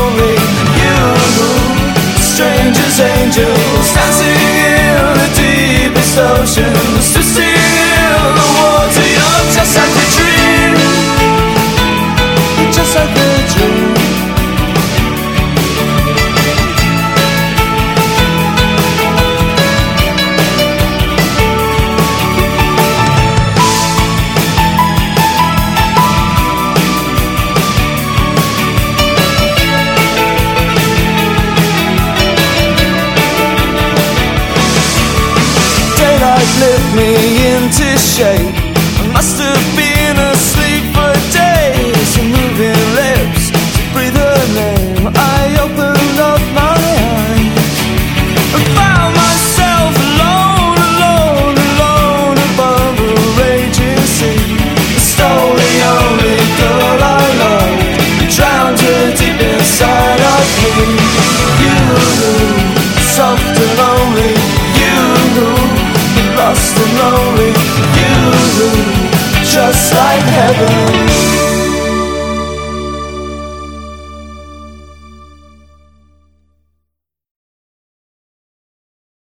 only you, strangers, angels, dancing in the deepest ocean, twisting. Shape. I must have been asleep for days. Your moving lips to breathe her name. I opened up my eyes and found myself alone, alone, alone above a raging sea. Stole the only girl I loved, and drowned her deep inside of me. You, soft and lonely, you, lost and lonely, just like heaven.